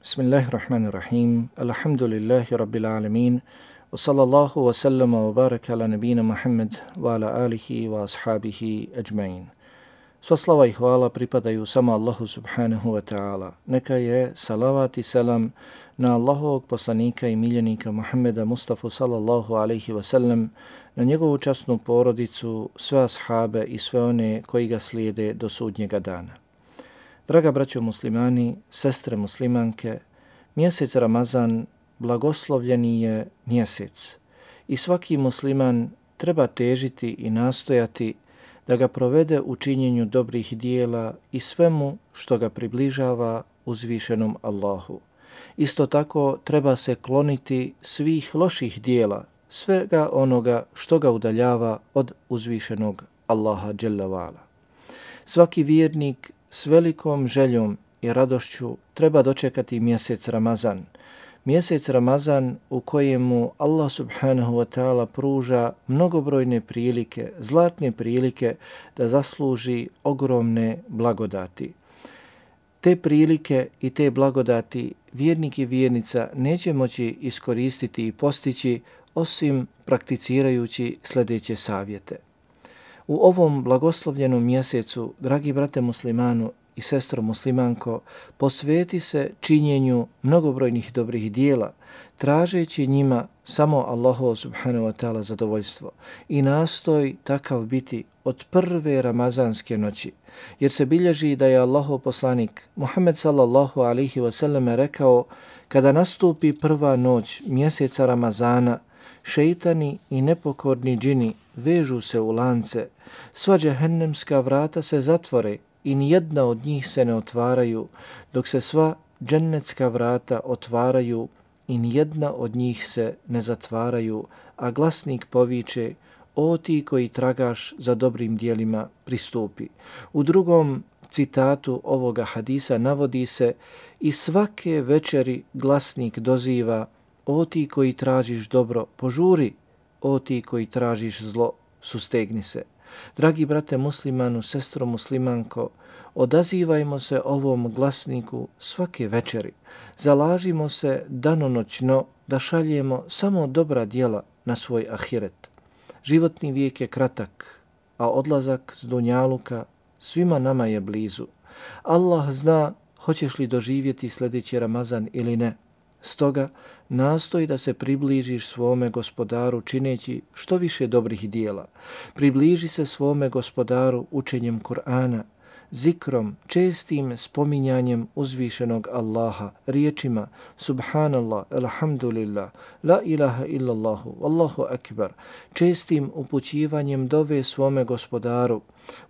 Bismillahirrahmanirrahim. Alhamdulillahi rabbil alamin. Wa sallallahu wa sallama wa baraka ala nabina Muhammad wa ala alihi wa ashabihi ajma'in. Sva slava i hvala pripadaju samo Allahu subhanahu wa ta'ala. Neka je salavat i salam na Allahovog poslanika i miljenika Muhammeda Mustafa sallallahu alaihi wa sallam, na njegovu časnu porodicu, sve ashabe i sve one koji ga slijede do sudnjega dana. Draga braćo muslimani, sestre muslimanke, mjesec Ramazan blagoslovljeni je mjesec i svaki musliman treba težiti i nastojati da ga provede u činjenju dobrih dijela i svemu što ga približava uzvišenom Allahu. Isto tako treba se kloniti svih loših dijela, svega onoga što ga udaljava od uzvišenog Allaha Đelevala. Svaki vjernik s velikom željom i radošću treba dočekati mjesec Ramazan. Mjesec Ramazan u kojemu Allah subhanahu wa ta'ala pruža mnogobrojne prilike, zlatne prilike da zasluži ogromne blagodati. Te prilike i te blagodati vjernik i vjernica neće moći iskoristiti i postići osim prakticirajući sljedeće savjete. U ovom blagoslovljenom mjesecu, dragi brate muslimanu i sestro muslimanko, posveti se činjenju mnogobrojnih dobrih dijela, tražeći njima samo Allaho subhanahu wa ta'ala zadovoljstvo i nastoj takav biti od prve ramazanske noći. Jer se bilježi da je Allahov poslanik Muhammed sallallahu alihi wasallam rekao kada nastupi prva noć mjeseca Ramazana, šeitani i nepokorni džini vežu se u lance, sva džehennemska vrata se zatvore i nijedna od njih se ne otvaraju, dok se sva džennetska vrata otvaraju i nijedna od njih se ne zatvaraju, a glasnik poviče, o ti koji tragaš za dobrim dijelima pristupi. U drugom citatu ovoga hadisa navodi se i svake večeri glasnik doziva o ti koji tražiš dobro, požuri, o ti koji tražiš zlo, sustegni se. Dragi brate muslimanu, sestro muslimanko, odazivajmo se ovom glasniku svake večeri. Zalažimo se danonoćno da šaljemo samo dobra dijela na svoj ahiret. Životni vijek je kratak, a odlazak z Dunjaluka svima nama je blizu. Allah zna hoćeš li doživjeti sljedeći Ramazan ili ne. Stoga nastoji da se približiš svome gospodaru čineći što više dobrih dijela. Približi se svome gospodaru učenjem Kur'ana, zikrom, čestim spominjanjem uzvišenog Allaha, riječima Subhanallah, Alhamdulillah, La ilaha illallahu, Allahu akbar, čestim upućivanjem dove svome gospodaru,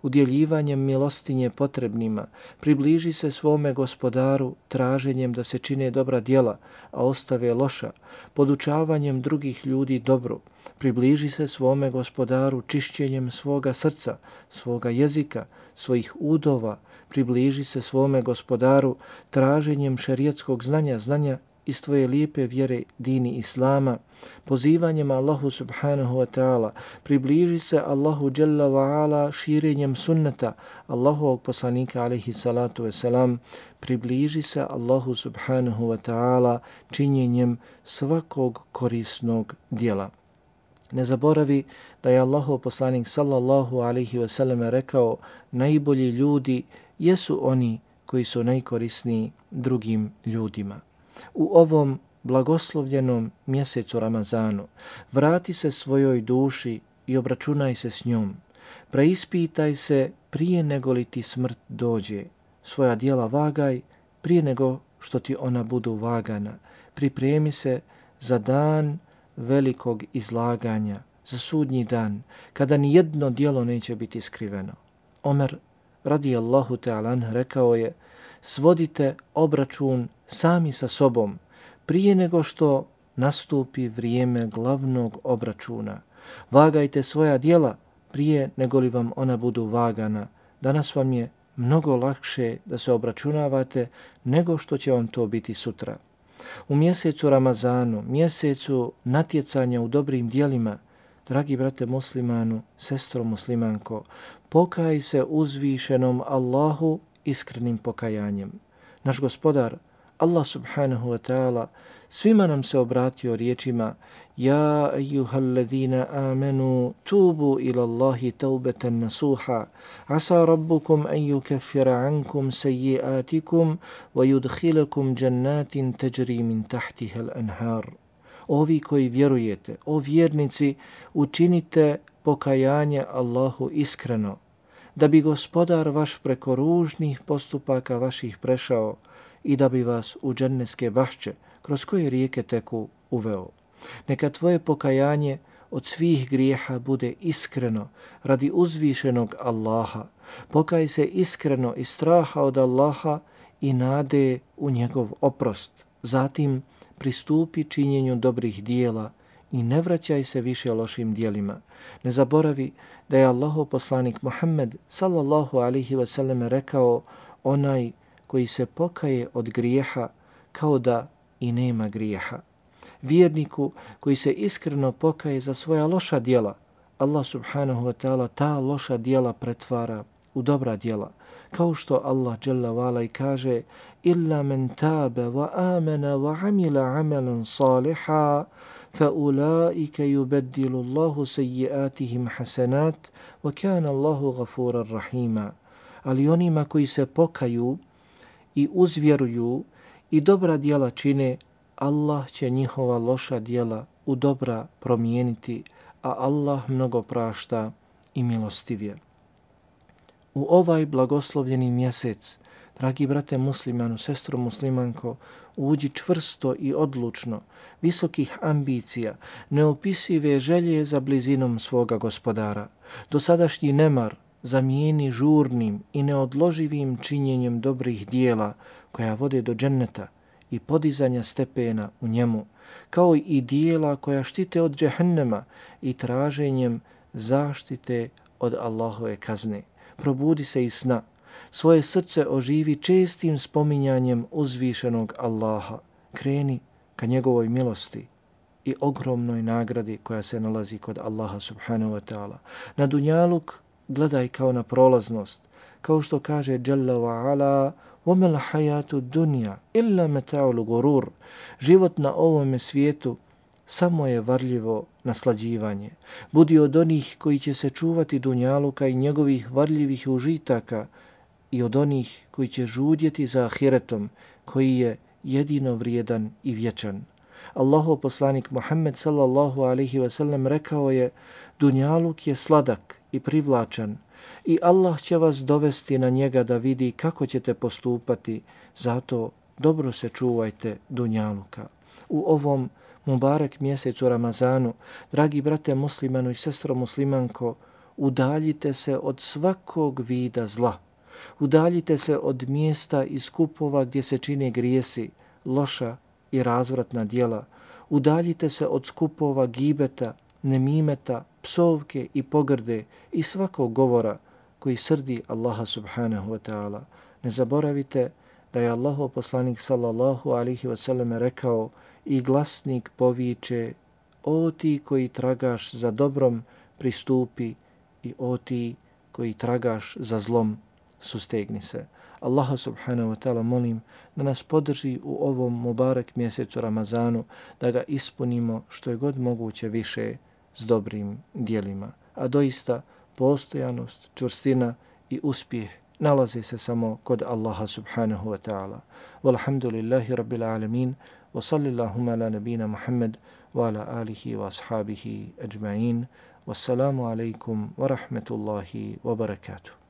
udjeljivanjem milostinje potrebnima, približi se svome gospodaru traženjem da se čine dobra djela, a ostave loša, podučavanjem drugih ljudi dobru, približi se svome gospodaru čišćenjem svoga srca, svoga jezika, svojih udova, približi se svome gospodaru traženjem šerijetskog znanja, znanja iz tvoje lijepe vjere dini Islama, pozivanjem Allahu subhanahu wa ta'ala, približi se Allahu jalla wa ala širenjem sunnata Allahovog poslanika alaihi salatu wa salam, približi se Allahu subhanahu wa ta'ala činjenjem svakog korisnog dijela. Ne zaboravi da je Allahov poslanik sallallahu alaihi wa sallam rekao najbolji ljudi jesu oni koji su najkorisniji drugim ljudima. U ovom blagoslovljenom mjesecu Ramazanu vrati se svojoj duši i obračunaj se s njom. Preispitaj se prije nego li ti smrt dođe. Svoja dijela vagaj prije nego što ti ona budu vagana. Pripremi se za dan velikog izlaganja, za sudnji dan, kada ni jedno dijelo neće biti skriveno. Omer radijallahu ta'alan rekao je, svodite obračun sami sa sobom prije nego što nastupi vrijeme glavnog obračuna. Vagajte svoja dijela prije nego li vam ona budu vagana. Danas vam je mnogo lakše da se obračunavate nego što će vam to biti sutra. U mjesecu Ramazanu, mjesecu natjecanja u dobrim dijelima, dragi brate muslimanu, sestro muslimanko, pokaj se uzvišenom Allahu iskrenim pokajanjem. Naš gospodar, Allah subhanahu wa ta'ala svima nam se obratio riječima Ja ejuhal ladhina amenu tubu ila Allahi taubetan nasuha asa rabbukum an yukaffira ankum sejiatikum wa yudkhilakum jannatin tajri min tahtiha al-anhar. Ovi koji vjerujete, o vjernici, učinite pokajanje Allahu iskreno, da bi gospodar vaš preko ružnih postupaka vaših prešao i da bi vas u dženneske bašće, kroz koje rijeke teku, uveo. Neka tvoje pokajanje od svih grijeha bude iskreno radi uzvišenog Allaha. Pokaj se iskreno i straha od Allaha i nade u njegov oprost. Zatim pristupi činjenju dobrih dijela i ne vraćaj se više lošim dijelima. Ne zaboravi da je Allaho poslanik Muhammed sallallahu alihi wasallam rekao onaj koji se pokaje od grijeha kao da i nema grijeha. Vjerniku koji se iskreno pokaje za svoja loša dijela, Allah subhanahu wa ta'ala ta loša dijela pretvara u dobra djela. Kao što Allah jalla vala i kaže illa men tabe wa amena wa amila amalan saliha fa ulaika yubaddilu Allahu sayyiatihim hasanat wa kana Allahu ghafurar rahima. Ali onima koji se pokaju i uzvjeruju i dobra dijela čine, Allah će njihova loša dijela u dobra promijeniti, a Allah mnogo prašta i milostivije. U ovaj blagoslovljeni mjesec, dragi brate muslimanu, sestro muslimanko, uđi čvrsto i odlučno, visokih ambicija, neopisive želje za blizinom svoga gospodara. Dosadašnji nemar zamijeni žurnim i neodloživim činjenjem dobrih dijela koja vode do dženneta i podizanja stepena u njemu, kao i dijela koja štite od džehennema i traženjem zaštite od Allahove kazne. Probudi se iz sna, svoje srce oživi čestim spominjanjem uzvišenog Allaha. Kreni ka njegovoj milosti i ogromnoj nagradi koja se nalazi kod Allaha subhanahu wa ta'ala. Na dunjaluk gledaj kao na prolaznost, kao što kaže Jalla wa ala, وَمَا الْحَيَاتُ الدُّنْيَا إِلَّا مَتَعُ الْغُرُورِ Život na ovome svijetu samo je varljivo naslađivanje. Budi od onih koji će se čuvati dunjaluka i njegovih varljivih užitaka i od onih koji će žudjeti za ahiretom koji je jedino vrijedan i vječan. Allahov poslanik Muhammed sallallahu alaihi ve sellem rekao je Dunjaluk je sladak i privlačan i Allah će vas dovesti na njega da vidi kako ćete postupati, zato dobro se čuvajte Dunjaluka. U ovom Mubarek mjesecu Ramazanu, dragi brate muslimanu i sestro muslimanko, udaljite se od svakog vida zla. Udaljite se od mjesta i skupova gdje se čine grijesi, loša i razvratna dijela. Udaljite se od skupova gibeta, nemimeta, psovke i pogrde i svakog govora koji srdi Allaha subhanahu wa ta'ala. Ne zaboravite da je Allahov poslanik sallallahu alihi wasallam rekao i glasnik poviče o ti koji tragaš za dobrom pristupi i o ti koji tragaš za zlom sustegni se. Allaha subhanahu wa ta'ala molim da nas podrži u ovom mubarek mjesecu Ramazanu, da ga ispunimo što je god moguće više s dobrim dijelima. A doista postojanost, čvrstina i uspjeh nalaze se samo kod Allaha subhanahu wa ta'ala. Walhamdulillahi rabbil alamin wa sallillahuma ala nabina Muhammad wa ala alihi wa ashabihi ajma'in. Wassalamu alaikum wa rahmetullahi wa barakatuh.